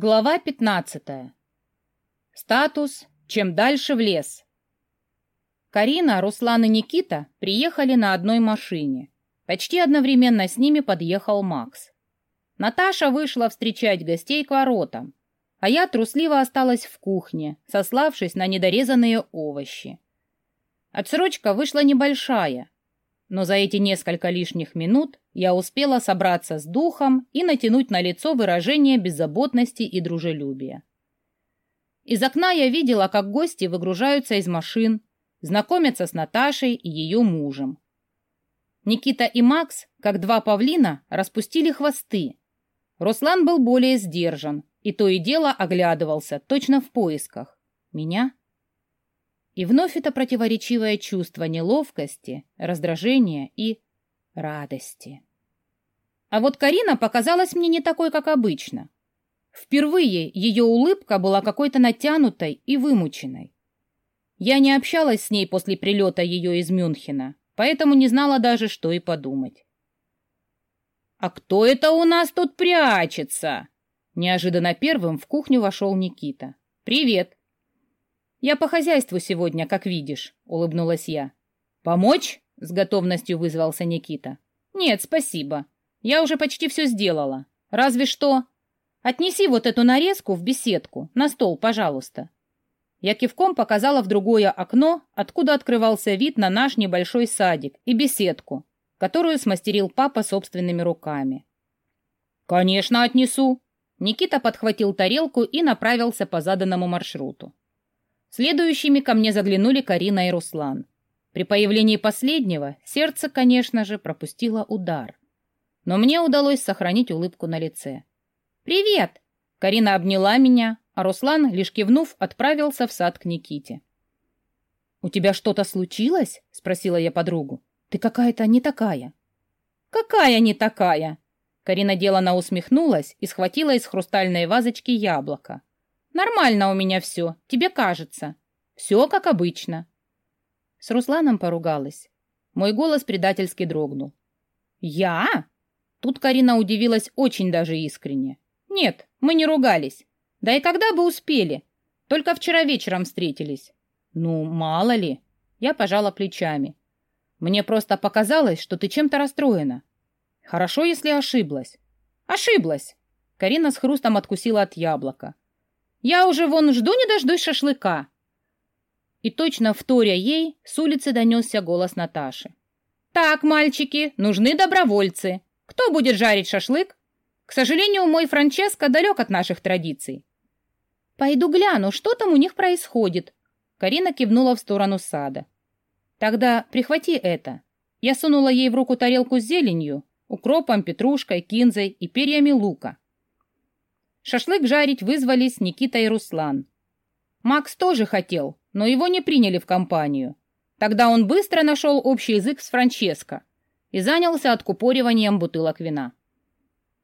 Глава 15. Статус «Чем дальше в лес». Карина, Руслан и Никита приехали на одной машине. Почти одновременно с ними подъехал Макс. Наташа вышла встречать гостей к воротам, а я трусливо осталась в кухне, сославшись на недорезанные овощи. Отсрочка вышла небольшая, но за эти несколько лишних минут я успела собраться с духом и натянуть на лицо выражение беззаботности и дружелюбия. Из окна я видела, как гости выгружаются из машин, знакомятся с Наташей и ее мужем. Никита и Макс, как два павлина, распустили хвосты. Руслан был более сдержан и то и дело оглядывался, точно в поисках. Меня и вновь это противоречивое чувство неловкости, раздражения и радости. А вот Карина показалась мне не такой, как обычно. Впервые ее улыбка была какой-то натянутой и вымученной. Я не общалась с ней после прилета ее из Мюнхена, поэтому не знала даже, что и подумать. «А кто это у нас тут прячется?» Неожиданно первым в кухню вошел Никита. «Привет!» «Я по хозяйству сегодня, как видишь», — улыбнулась я. «Помочь?» — с готовностью вызвался Никита. «Нет, спасибо. Я уже почти все сделала. Разве что...» «Отнеси вот эту нарезку в беседку, на стол, пожалуйста». Я кивком показала в другое окно, откуда открывался вид на наш небольшой садик и беседку, которую смастерил папа собственными руками. «Конечно, отнесу!» Никита подхватил тарелку и направился по заданному маршруту. Следующими ко мне заглянули Карина и Руслан. При появлении последнего сердце, конечно же, пропустило удар. Но мне удалось сохранить улыбку на лице. «Привет!» Карина обняла меня, а Руслан, лишь кивнув, отправился в сад к Никите. «У тебя что-то случилось?» — спросила я подругу. «Ты какая-то не такая». «Какая не такая?» Карина делано усмехнулась и схватила из хрустальной вазочки яблоко. Нормально у меня все, тебе кажется. Все как обычно. С Русланом поругалась. Мой голос предательски дрогнул. Я? Тут Карина удивилась очень даже искренне. Нет, мы не ругались. Да и когда бы успели? Только вчера вечером встретились. Ну, мало ли. Я пожала плечами. Мне просто показалось, что ты чем-то расстроена. Хорошо, если ошиблась. Ошиблась. Карина с хрустом откусила от яблока. Я уже вон жду не дождусь шашлыка. И точно вторя ей с улицы донесся голос Наташи. Так, мальчики, нужны добровольцы. Кто будет жарить шашлык? К сожалению, мой Франческо далек от наших традиций. Пойду гляну, что там у них происходит. Карина кивнула в сторону сада. Тогда прихвати это. Я сунула ей в руку тарелку с зеленью, укропом, петрушкой, кинзой и перьями лука. Шашлык жарить вызвались Никита и Руслан. Макс тоже хотел, но его не приняли в компанию. Тогда он быстро нашел общий язык с Франческо и занялся откупориванием бутылок вина.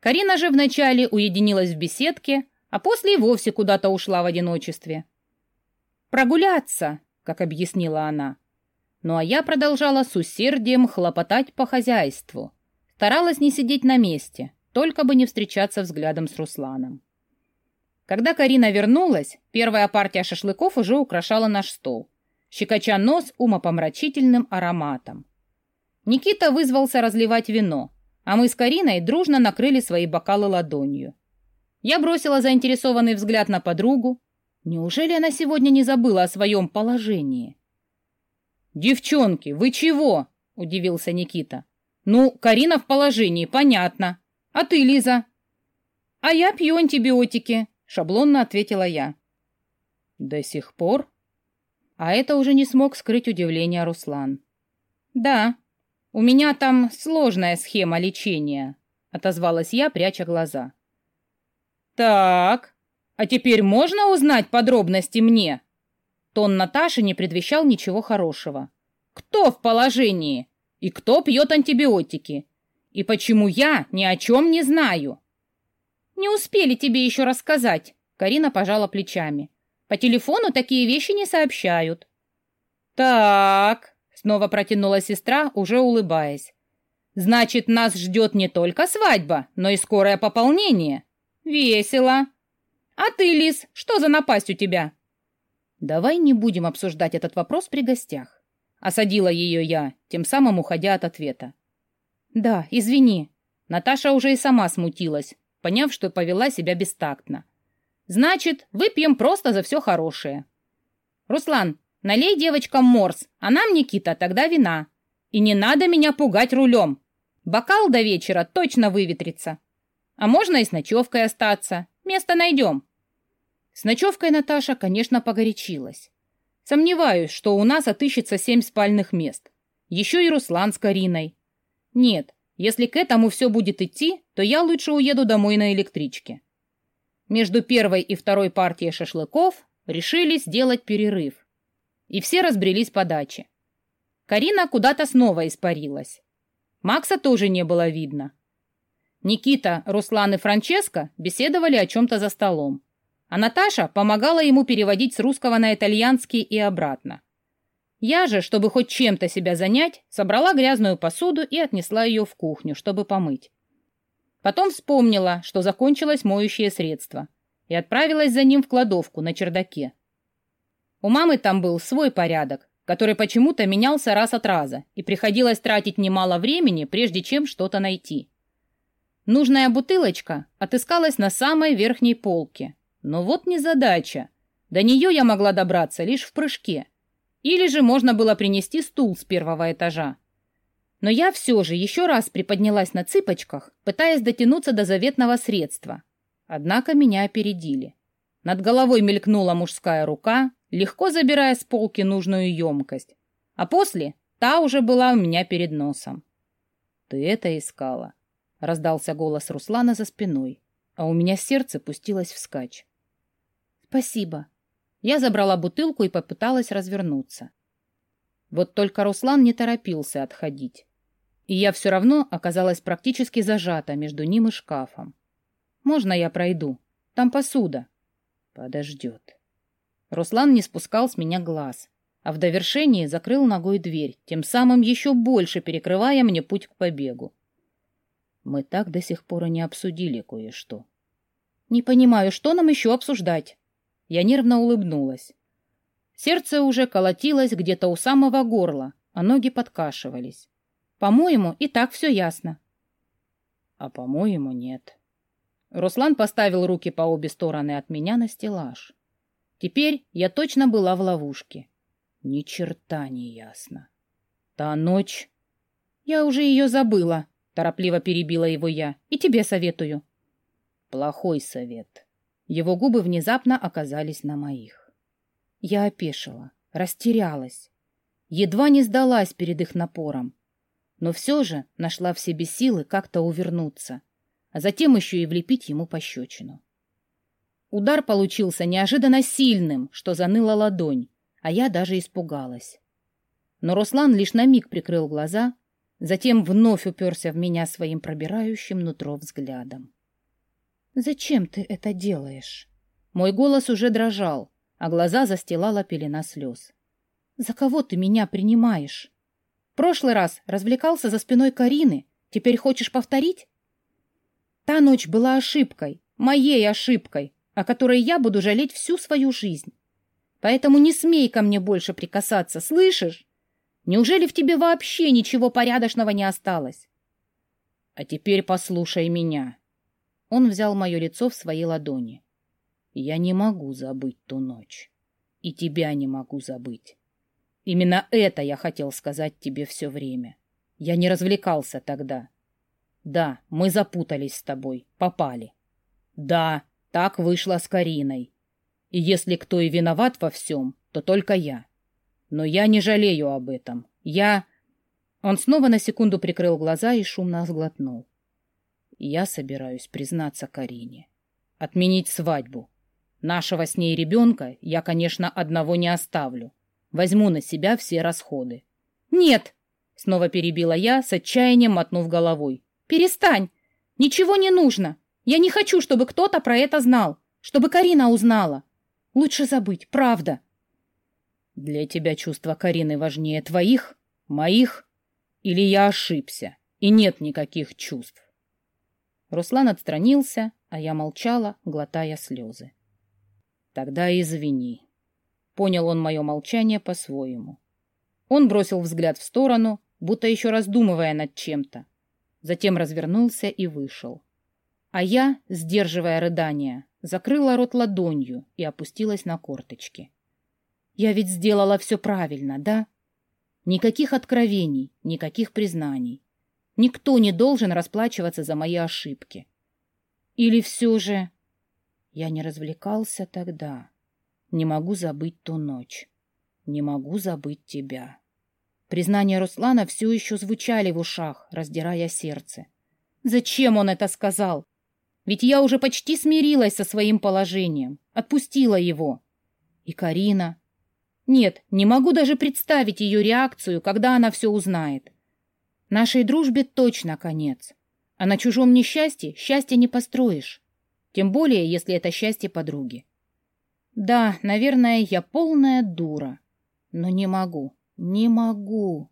Карина же вначале уединилась в беседке, а после и вовсе куда-то ушла в одиночестве. «Прогуляться», как объяснила она. Ну а я продолжала с усердием хлопотать по хозяйству. Старалась не сидеть на месте, только бы не встречаться взглядом с Русланом. Когда Карина вернулась, первая партия шашлыков уже украшала наш стол, щекоча нос умопомрачительным ароматом. Никита вызвался разливать вино, а мы с Кариной дружно накрыли свои бокалы ладонью. Я бросила заинтересованный взгляд на подругу. Неужели она сегодня не забыла о своем положении? «Девчонки, вы чего?» — удивился Никита. «Ну, Карина в положении, понятно. А ты, Лиза?» «А я пью антибиотики», Шаблонно ответила я. До сих пор? А это уже не смог скрыть удивление Руслан. Да, у меня там сложная схема лечения, отозвалась я, пряча глаза. Так, а теперь можно узнать подробности мне? Тон Наташи не предвещал ничего хорошего. Кто в положении? И кто пьет антибиотики? И почему я ни о чем не знаю? «Не успели тебе еще рассказать», — Карина пожала плечами. «По телефону такие вещи не сообщают». «Так», — снова протянула сестра, уже улыбаясь. «Значит, нас ждет не только свадьба, но и скорое пополнение. Весело. А ты, Лис, что за напасть у тебя? Давай не будем обсуждать этот вопрос при гостях. Осадила ее я, тем самым уходя от ответа. Да, извини. Наташа уже и сама смутилась, поняв, что повела себя бестактно. Значит, выпьем просто за все хорошее. Руслан, налей девочкам морс, а нам, Никита, тогда вина. И не надо меня пугать рулем. Бокал до вечера точно выветрится. А можно и с ночевкой остаться. Место найдем. С ночевкой Наташа, конечно, погорячилась. Сомневаюсь, что у нас отыщется семь спальных мест. Еще и Руслан с Кариной. Нет, если к этому все будет идти, то я лучше уеду домой на электричке. Между первой и второй партией шашлыков решили сделать перерыв. И все разбрелись по даче. Карина куда-то снова испарилась. Макса тоже не было видно. Никита, Руслан и Франческо беседовали о чем-то за столом, а Наташа помогала ему переводить с русского на итальянский и обратно. Я же, чтобы хоть чем-то себя занять, собрала грязную посуду и отнесла ее в кухню, чтобы помыть. Потом вспомнила, что закончилось моющее средство, и отправилась за ним в кладовку на чердаке. У мамы там был свой порядок, который почему-то менялся раз от раза, и приходилось тратить немало времени, прежде чем что-то найти. Нужная бутылочка отыскалась на самой верхней полке. Но вот незадача. До нее я могла добраться лишь в прыжке. Или же можно было принести стул с первого этажа. Но я все же еще раз приподнялась на цыпочках, пытаясь дотянуться до заветного средства. Однако меня опередили. Над головой мелькнула мужская рука, легко забирая с полки нужную емкость. А после та уже была у меня перед носом. «Ты это искала?» — раздался голос Руслана за спиной, а у меня сердце пустилось вскачь. «Спасибо». Я забрала бутылку и попыталась развернуться. Вот только Руслан не торопился отходить и я все равно оказалась практически зажата между ним и шкафом. «Можно я пройду? Там посуда». «Подождет». Руслан не спускал с меня глаз, а в довершении закрыл ногой дверь, тем самым еще больше перекрывая мне путь к побегу. Мы так до сих пор и не обсудили кое-что. «Не понимаю, что нам еще обсуждать?» Я нервно улыбнулась. Сердце уже колотилось где-то у самого горла, а ноги подкашивались. По-моему, и так все ясно. А по-моему, нет. Руслан поставил руки по обе стороны от меня на стеллаж. Теперь я точно была в ловушке. Ни черта не ясно. Та ночь... Я уже ее забыла, торопливо перебила его я. И тебе советую. Плохой совет. Его губы внезапно оказались на моих. Я опешила, растерялась. Едва не сдалась перед их напором но все же нашла в себе силы как-то увернуться, а затем еще и влепить ему пощечину. Удар получился неожиданно сильным, что заныла ладонь, а я даже испугалась. Но Руслан лишь на миг прикрыл глаза, затем вновь уперся в меня своим пробирающим нутро взглядом. «Зачем ты это делаешь?» Мой голос уже дрожал, а глаза застилала пелена слез. «За кого ты меня принимаешь?» Прошлый раз развлекался за спиной Карины. Теперь хочешь повторить? Та ночь была ошибкой, моей ошибкой, о которой я буду жалеть всю свою жизнь. Поэтому не смей ко мне больше прикасаться, слышишь? Неужели в тебе вообще ничего порядочного не осталось? А теперь послушай меня. Он взял мое лицо в свои ладони. Я не могу забыть ту ночь. И тебя не могу забыть. Именно это я хотел сказать тебе все время. Я не развлекался тогда. Да, мы запутались с тобой, попали. Да, так вышло с Кариной. И если кто и виноват во всем, то только я. Но я не жалею об этом. Я... Он снова на секунду прикрыл глаза и шумно сглотнул. Я собираюсь признаться Карине. Отменить свадьбу. Нашего с ней ребенка я, конечно, одного не оставлю. Возьму на себя все расходы. Нет, снова перебила я, с отчаянием мотнув головой. Перестань. Ничего не нужно. Я не хочу, чтобы кто-то про это знал, чтобы Карина узнала. Лучше забыть, правда. Для тебя чувства Карины важнее твоих, моих? Или я ошибся, и нет никаких чувств? Руслан отстранился, а я молчала, глотая слезы. Тогда извини. Понял он мое молчание по-своему. Он бросил взгляд в сторону, будто еще раздумывая над чем-то. Затем развернулся и вышел. А я, сдерживая рыдания, закрыла рот ладонью и опустилась на корточки. Я ведь сделала все правильно, да? Никаких откровений, никаких признаний. Никто не должен расплачиваться за мои ошибки. Или все же... Я не развлекался тогда. Не могу забыть ту ночь. Не могу забыть тебя. Признания Руслана все еще звучали в ушах, раздирая сердце. Зачем он это сказал? Ведь я уже почти смирилась со своим положением, отпустила его. И Карина... Нет, не могу даже представить ее реакцию, когда она все узнает. Нашей дружбе точно конец. А на чужом несчастье счастье не построишь. Тем более, если это счастье подруги. Да, наверное, я полная дура. Но не могу, не могу.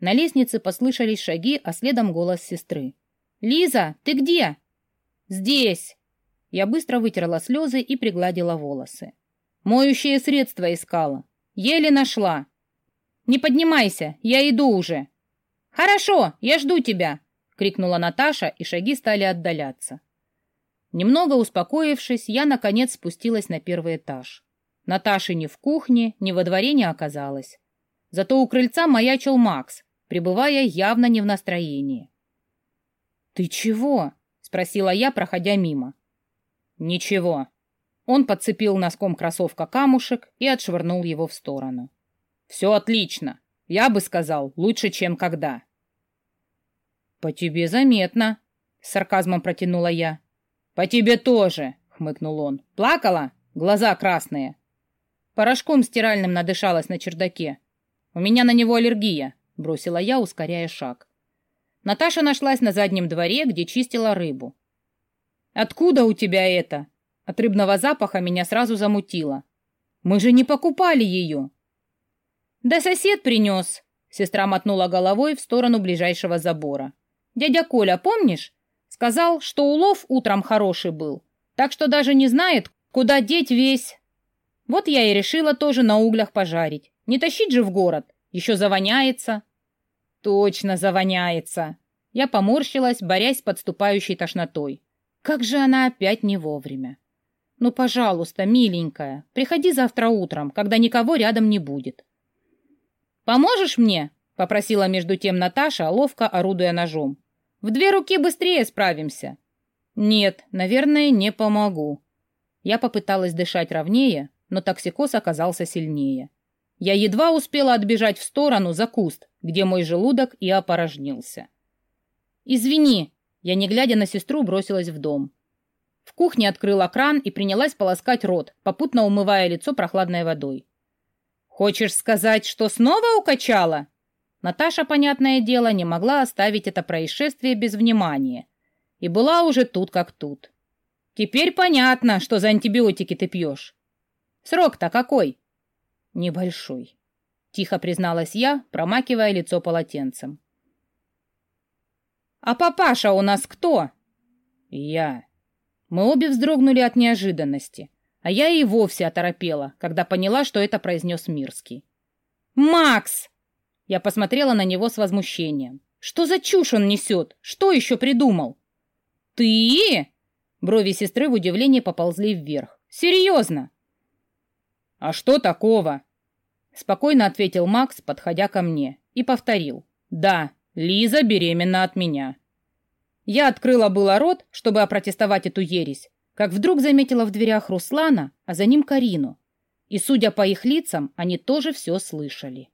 На лестнице послышались шаги, а следом голос сестры. «Лиза, ты где?» «Здесь!» Я быстро вытерла слезы и пригладила волосы. «Моющее средство искала. Еле нашла. Не поднимайся, я иду уже». «Хорошо, я жду тебя!» — крикнула Наташа, и шаги стали отдаляться. Немного успокоившись, я, наконец, спустилась на первый этаж. Наташи ни в кухне, ни во дворе не оказалось. Зато у крыльца маячил Макс, пребывая явно не в настроении. «Ты чего?» спросила я, проходя мимо. Ничего. Он подцепил носком кроссовка камушек и отшвырнул его в сторону. Все отлично. Я бы сказал, лучше, чем когда. По тебе заметно, с сарказмом протянула я. По тебе тоже, хмыкнул он. Плакала? Глаза красные. Порошком стиральным надышалась на чердаке. У меня на него аллергия, бросила я, ускоряя шаг. Наташа нашлась на заднем дворе, где чистила рыбу. «Откуда у тебя это?» От рыбного запаха меня сразу замутило. «Мы же не покупали ее!» «Да сосед принес!» Сестра мотнула головой в сторону ближайшего забора. «Дядя Коля, помнишь? Сказал, что улов утром хороший был, так что даже не знает, куда деть весь. Вот я и решила тоже на углях пожарить. Не тащить же в город, еще завоняется». Точно завоняется. Я поморщилась, борясь с подступающей тошнотой. Как же она опять не вовремя. Ну, пожалуйста, миленькая, приходи завтра утром, когда никого рядом не будет. Поможешь мне? Попросила между тем Наташа, ловко орудуя ножом. В две руки быстрее справимся. Нет, наверное, не помогу. Я попыталась дышать ровнее, но токсикоз оказался сильнее. Я едва успела отбежать в сторону за куст, где мой желудок и опорожнился. «Извини!» Я, не глядя на сестру, бросилась в дом. В кухне открыла кран и принялась полоскать рот, попутно умывая лицо прохладной водой. «Хочешь сказать, что снова укачала?» Наташа, понятное дело, не могла оставить это происшествие без внимания. И была уже тут как тут. «Теперь понятно, что за антибиотики ты пьешь. Срок-то какой?» «Небольшой», — тихо призналась я, промакивая лицо полотенцем. «А папаша у нас кто?» «Я». Мы обе вздрогнули от неожиданности, а я и вовсе оторопела, когда поняла, что это произнес Мирский. «Макс!» Я посмотрела на него с возмущением. «Что за чушь он несет? Что еще придумал?» «Ты?» Брови сестры в удивлении поползли вверх. «Серьезно?» «А что такого?» Спокойно ответил Макс, подходя ко мне, и повторил. «Да, Лиза беременна от меня». Я открыла было рот, чтобы опротестовать эту ересь, как вдруг заметила в дверях Руслана, а за ним Карину. И, судя по их лицам, они тоже все слышали.